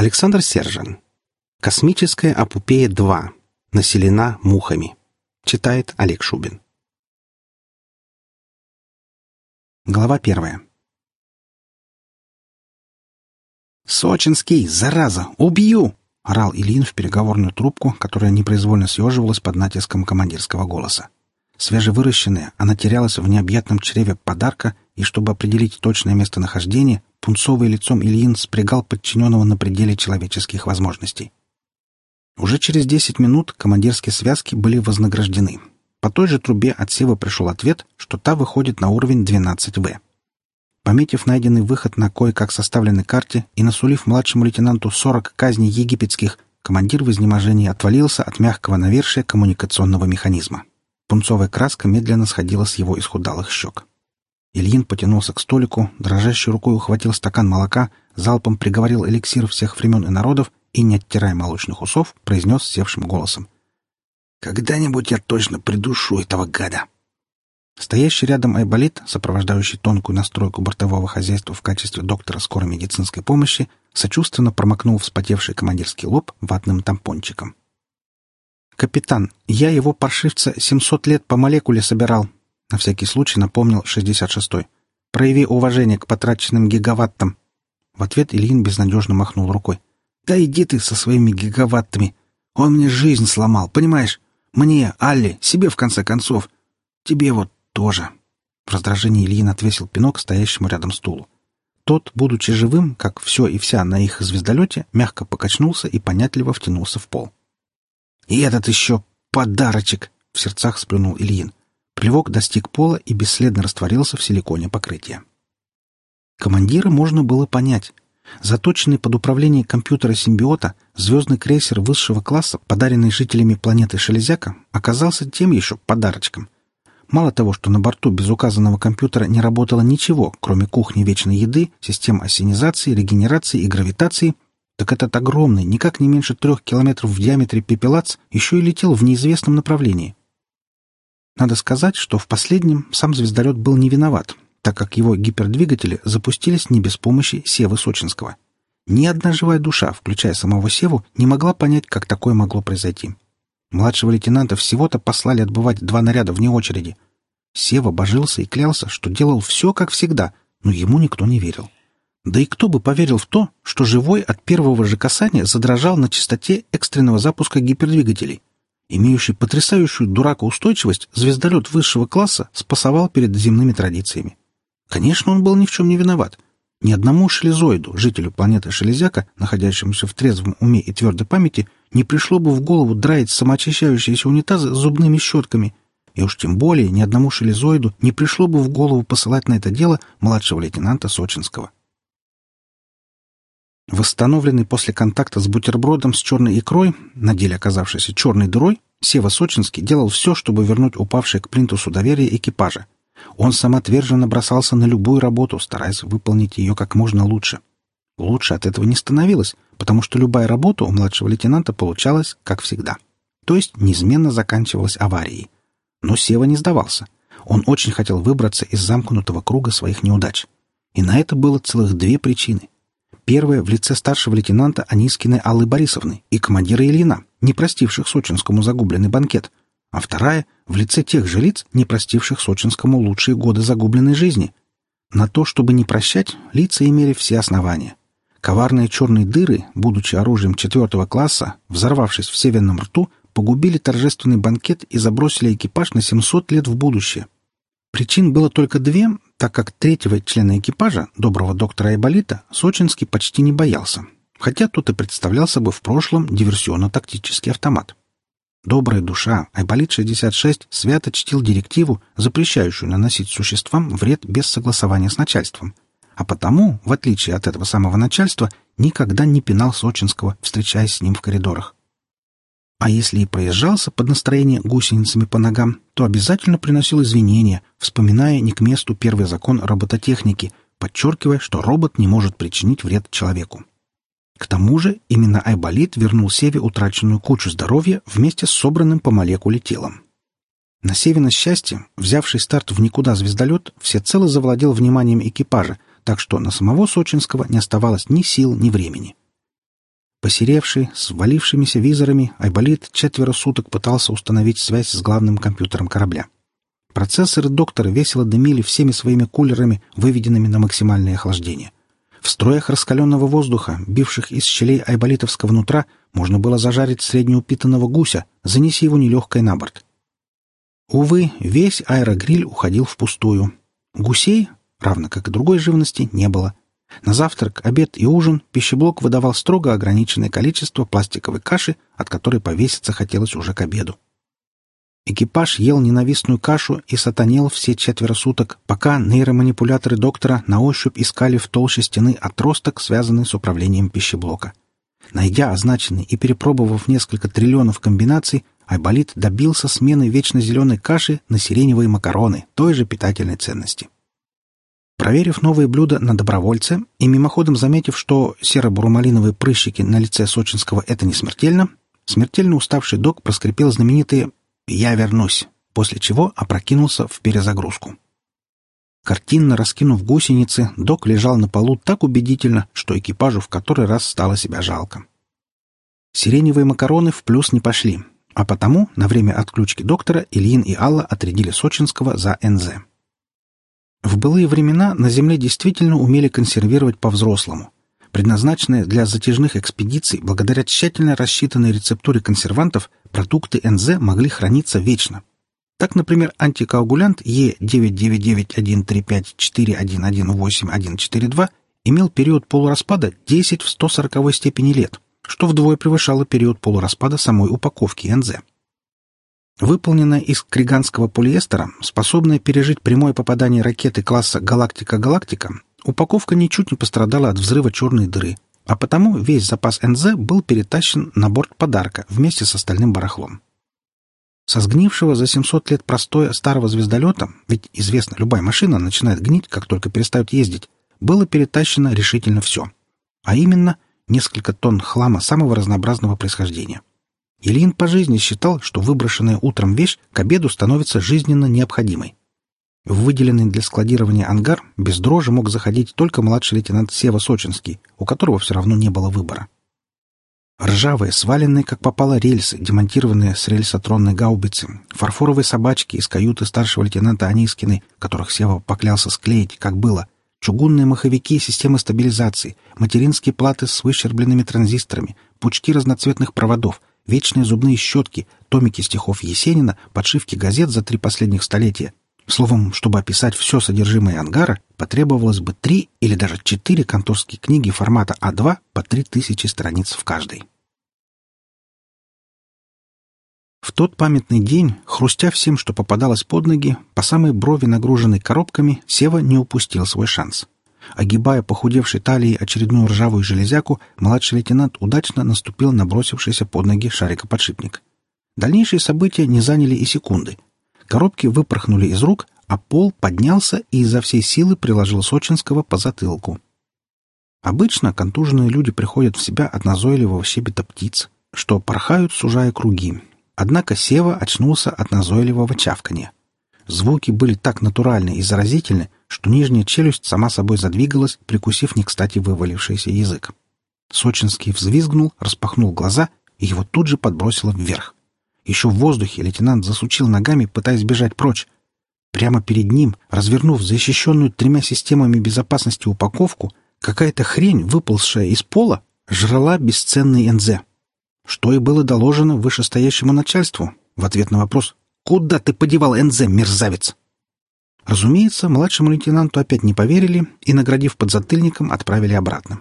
Александр Сержан. Космическая Апупея-2. Населена мухами. Читает Олег Шубин. Глава первая. «Сочинский, зараза! Убью!» — орал Ильин в переговорную трубку, которая непроизвольно съеживалась под натиском командирского голоса. Свежевыращенная, она терялась в необъятном чреве подарка, и чтобы определить точное местонахождение, пунцовый лицом Ильин спрягал подчиненного на пределе человеческих возможностей. Уже через десять минут командирские связки были вознаграждены. По той же трубе от Сева пришел ответ, что та выходит на уровень 12В. Пометив найденный выход на кое-как составленной карте и насулив младшему лейтенанту 40 казней египетских, командир в изнеможении отвалился от мягкого навершия коммуникационного механизма. Пунцовая краска медленно сходила с его исхудалых щек. Ильин потянулся к столику, дрожащей рукой ухватил стакан молока, залпом приговорил эликсир всех времен и народов и, не оттирая молочных усов, произнес севшим голосом. «Когда-нибудь я точно придушу этого гада!» Стоящий рядом Айболит, сопровождающий тонкую настройку бортового хозяйства в качестве доктора скорой медицинской помощи, сочувственно промокнул вспотевший командирский лоб ватным тампончиком. «Капитан, я его паршивца 700 лет по молекуле собирал», на всякий случай напомнил 66-й. «Прояви уважение к потраченным гигаваттам». В ответ Ильин безнадежно махнул рукой. «Да иди ты со своими гигаваттами. Он мне жизнь сломал, понимаешь? Мне, Алле, себе в конце концов. Тебе вот тоже». В раздражении Ильин отвесил пинок стоящему рядом стулу. Тот, будучи живым, как все и вся на их звездолете, мягко покачнулся и понятливо втянулся в пол. «И этот еще подарочек!» — в сердцах сплюнул Ильин. Плевок достиг пола и бесследно растворился в силиконе покрытия. Командира можно было понять. Заточенный под управление компьютера симбиота, звездный крейсер высшего класса, подаренный жителями планеты Шелезяка, оказался тем еще подарочком. Мало того, что на борту без указанного компьютера не работало ничего, кроме кухни вечной еды, систем осенизации, регенерации и гравитации, так этот огромный, никак не меньше трех километров в диаметре пепелац еще и летел в неизвестном направлении. Надо сказать, что в последнем сам звездолет был не виноват, так как его гипердвигатели запустились не без помощи Севы Сочинского. Ни одна живая душа, включая самого Севу, не могла понять, как такое могло произойти. Младшего лейтенанта всего-то послали отбывать два наряда вне очереди. Сева божился и клялся, что делал все как всегда, но ему никто не верил. Да и кто бы поверил в то, что живой от первого же касания задрожал на частоте экстренного запуска гипердвигателей? Имеющий потрясающую дуракоустойчивость, звездолет высшего класса спасовал перед земными традициями. Конечно, он был ни в чем не виноват. Ни одному шелезоиду, жителю планеты Шелезяка, находящемуся в трезвом уме и твердой памяти, не пришло бы в голову драить самоочищающиеся унитазы зубными щетками. И уж тем более ни одному шелезоиду не пришло бы в голову посылать на это дело младшего лейтенанта Сочинского. Восстановленный после контакта с бутербродом с черной икрой, на деле оказавшейся черной дырой, Сева Сочинский делал все, чтобы вернуть упавшее к плинтусу доверие экипажа. Он самоотверженно бросался на любую работу, стараясь выполнить ее как можно лучше. Лучше от этого не становилось, потому что любая работа у младшего лейтенанта получалась, как всегда. То есть неизменно заканчивалась аварией. Но Сева не сдавался. Он очень хотел выбраться из замкнутого круга своих неудач. И на это было целых две причины — Первая в лице старшего лейтенанта Анискиной Аллы Борисовны и командира Ильина, не простивших Сочинскому загубленный банкет, а вторая в лице тех же лиц, не простивших Сочинскому лучшие годы загубленной жизни. На то, чтобы не прощать, лица имели все основания. Коварные черные дыры, будучи оружием четвертого класса, взорвавшись в северном рту, погубили торжественный банкет и забросили экипаж на 700 лет в будущее. Причин было только две, так как третьего члена экипажа, доброго доктора Айболита, Сочинский почти не боялся, хотя тот и представлял собой в прошлом диверсионно-тактический автомат. Добрая душа Айболит-66 свято чтил директиву, запрещающую наносить существам вред без согласования с начальством, а потому, в отличие от этого самого начальства, никогда не пинал Сочинского, встречаясь с ним в коридорах. А если и проезжался под настроение гусеницами по ногам, то обязательно приносил извинения, вспоминая не к месту первый закон робототехники, подчеркивая, что робот не может причинить вред человеку. К тому же именно Айболит вернул Севе утраченную кучу здоровья вместе с собранным по молекуле телом. На Севино счастье, взявший старт в никуда звездолет, всецело завладел вниманием экипажа, так что на самого Сочинского не оставалось ни сил, ни времени. Посеревший, с валившимися визорами, Айболит четверо суток пытался установить связь с главным компьютером корабля. Процессоры доктора весело дымили всеми своими кулерами, выведенными на максимальное охлаждение. В строях раскаленного воздуха, бивших из щелей айболитовского нутра, можно было зажарить среднеупитанного гуся, занеси его нелегкой на борт. Увы, весь аэрогриль уходил впустую. Гусей, равно как и другой живности, не было. На завтрак, обед и ужин пищеблок выдавал строго ограниченное количество пластиковой каши, от которой повеситься хотелось уже к обеду. Экипаж ел ненавистную кашу и сатанел все четверо суток, пока нейроманипуляторы доктора на ощупь искали в толще стены отросток, связанный с управлением пищеблока. Найдя означенный и перепробовав несколько триллионов комбинаций, Айболит добился смены вечно зеленой каши на сиреневые макароны той же питательной ценности. Проверив новые блюда на добровольце и мимоходом заметив, что серо-бурумалиновые прыщики на лице Сочинского — это не смертельно, смертельно уставший док проскрипел знаменитые «Я вернусь», после чего опрокинулся в перезагрузку. Картинно раскинув гусеницы, док лежал на полу так убедительно, что экипажу в который раз стало себя жалко. Сиреневые макароны в плюс не пошли, а потому на время отключки доктора Ильин и Алла отрядили Сочинского за НЗ. В былые времена на Земле действительно умели консервировать по-взрослому. Предназначенные для затяжных экспедиций, благодаря тщательно рассчитанной рецептуре консервантов, продукты НЗ могли храниться вечно. Так, например, антикоагулянт Е9991354118142 имел период полураспада 10 в 140 степени лет, что вдвое превышало период полураспада самой упаковки НЗ. Выполненная из криганского полиэстера, способная пережить прямое попадание ракеты класса «Галактика-Галактика», упаковка ничуть не пострадала от взрыва черной дыры, а потому весь запас НЗ был перетащен на борт подарка вместе с остальным барахлом. Со сгнившего за 700 лет простоя старого звездолета, ведь известно, любая машина начинает гнить, как только перестает ездить, было перетащено решительно все. А именно, несколько тонн хлама самого разнообразного происхождения. Ильин по жизни считал, что выброшенная утром вещь к обеду становится жизненно необходимой. В выделенный для складирования ангар без дрожи мог заходить только младший лейтенант Сева Сочинский, у которого все равно не было выбора. Ржавые, сваленные, как попало, рельсы, демонтированные с рельсотронной гаубицы, фарфоровые собачки из каюты старшего лейтенанта Анискины, которых Сева поклялся склеить, как было, чугунные маховики системы стабилизации, материнские платы с выщербленными транзисторами, пучки разноцветных проводов — вечные зубные щетки, томики стихов Есенина, подшивки газет за три последних столетия. Словом, чтобы описать все содержимое ангара, потребовалось бы три или даже четыре конторские книги формата А2 по три тысячи страниц в каждой. В тот памятный день, хрустя всем, что попадалось под ноги, по самой брови нагруженной коробками, Сева не упустил свой шанс — Огибая похудевшей талией очередную ржавую железяку, младший лейтенант удачно наступил на бросившийся под ноги шарикоподшипник. Дальнейшие события не заняли и секунды. Коробки выпорхнули из рук, а пол поднялся и изо всей силы приложил Сочинского по затылку. Обычно контуженные люди приходят в себя от назойливого щебета птиц, что порхают, сужая круги. Однако Сева очнулся от назойливого чавкания. Звуки были так натуральны и заразительны, что нижняя челюсть сама собой задвигалась, прикусив не кстати вывалившийся язык. Сочинский взвизгнул, распахнул глаза, и его тут же подбросило вверх. Еще в воздухе лейтенант засучил ногами, пытаясь бежать прочь. Прямо перед ним, развернув защищенную тремя системами безопасности упаковку, какая-то хрень, выползшая из пола, жрала бесценный НЗ. Что и было доложено вышестоящему начальству в ответ на вопрос «Куда ты подевал НЗ, мерзавец?» Разумеется, младшему лейтенанту опять не поверили и, наградив подзатыльником, отправили обратно.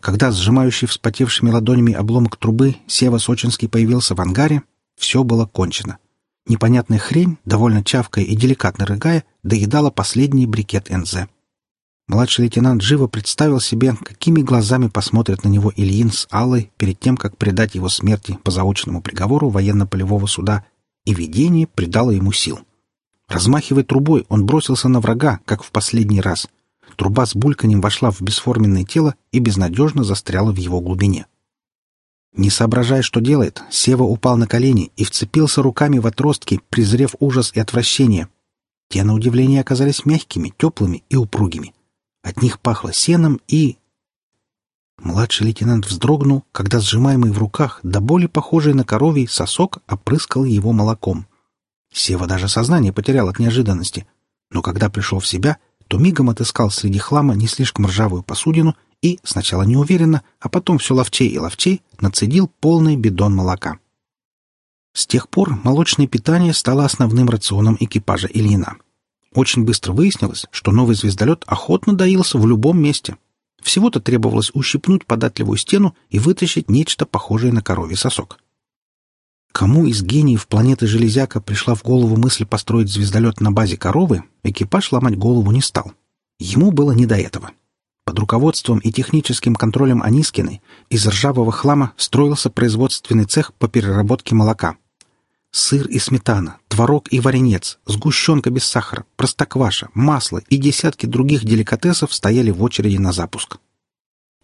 Когда сжимающий вспотевшими ладонями обломок трубы Сева Сочинский появился в ангаре, все было кончено. Непонятная хрень, довольно чавкая и деликатно рыгая, доедала последний брикет НЗ. Младший лейтенант живо представил себе, какими глазами посмотрят на него Ильин с Аллой перед тем, как предать его смерти по заочному приговору военно-полевого суда, и видение придало ему сил. Размахивая трубой, он бросился на врага, как в последний раз. Труба с бульканем вошла в бесформенное тело и безнадежно застряла в его глубине. Не соображая, что делает, Сева упал на колени и вцепился руками в отростки, презрев ужас и отвращение. Те, на удивление, оказались мягкими, теплыми и упругими. От них пахло сеном и... Младший лейтенант вздрогнул, когда сжимаемый в руках, до боли похожий на коровий сосок, опрыскал его молоком. Сева даже сознание потерял от неожиданности. Но когда пришел в себя, то мигом отыскал среди хлама не слишком ржавую посудину и, сначала неуверенно, а потом все ловчей и ловчей, нацедил полный бидон молока. С тех пор молочное питание стало основным рационом экипажа Ильина. Очень быстро выяснилось, что новый звездолет охотно доился в любом месте — всего-то требовалось ущипнуть податливую стену и вытащить нечто похожее на коровий сосок. Кому из гениев планеты Железяка пришла в голову мысль построить звездолет на базе коровы, экипаж ломать голову не стал. Ему было не до этого. Под руководством и техническим контролем Анискиной из ржавого хлама строился производственный цех по переработке молока. Сыр и сметана, творог и варенец, сгущенка без сахара, простокваша, масло и десятки других деликатесов стояли в очереди на запуск.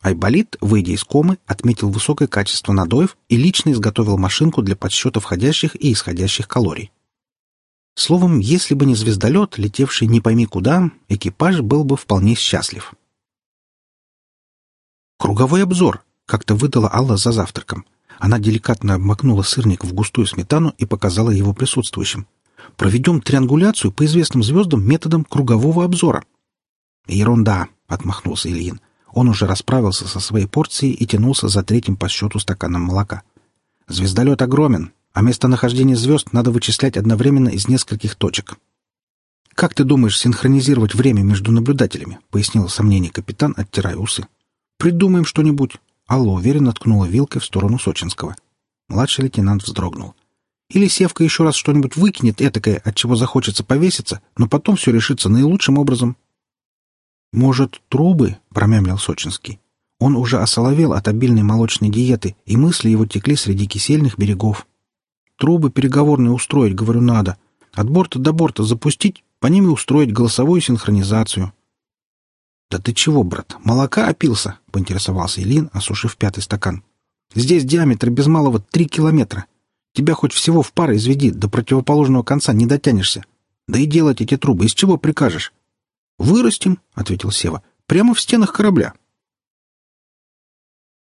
Айболит, выйдя из комы, отметил высокое качество надоев и лично изготовил машинку для подсчета входящих и исходящих калорий. Словом, если бы не звездолет, летевший не пойми куда, экипаж был бы вполне счастлив. «Круговой обзор», — как-то выдала Алла за завтраком. Она деликатно обмакнула сырник в густую сметану и показала его присутствующим. «Проведем триангуляцию по известным звездам методом кругового обзора». «Ерунда», — отмахнулся Ильин. Он уже расправился со своей порцией и тянулся за третьим по счету стаканом молока. «Звездолет огромен, а местонахождение звезд надо вычислять одновременно из нескольких точек». «Как ты думаешь синхронизировать время между наблюдателями?» — пояснил сомнение капитан, оттирая усы. «Придумаем что-нибудь. Алла уверенно ткнула вилкой в сторону Сочинского. Младший лейтенант вздрогнул. Или Севка еще раз что-нибудь выкинет этакое, от чего захочется повеситься, но потом все решится наилучшим образом. «Может, трубы?» — промямлил Сочинский. Он уже осоловел от обильной молочной диеты, и мысли его текли среди кисельных берегов. «Трубы переговорные устроить, говорю, надо. От борта до борта запустить, по ним и устроить голосовую синхронизацию. «Да ты чего, брат, молока опился?» — поинтересовался Ильин, осушив пятый стакан. «Здесь диаметр без малого три километра. Тебя хоть всего в пар изведи, до противоположного конца не дотянешься. Да и делать эти трубы из чего прикажешь?» «Вырастим», — ответил Сева, — «прямо в стенах корабля.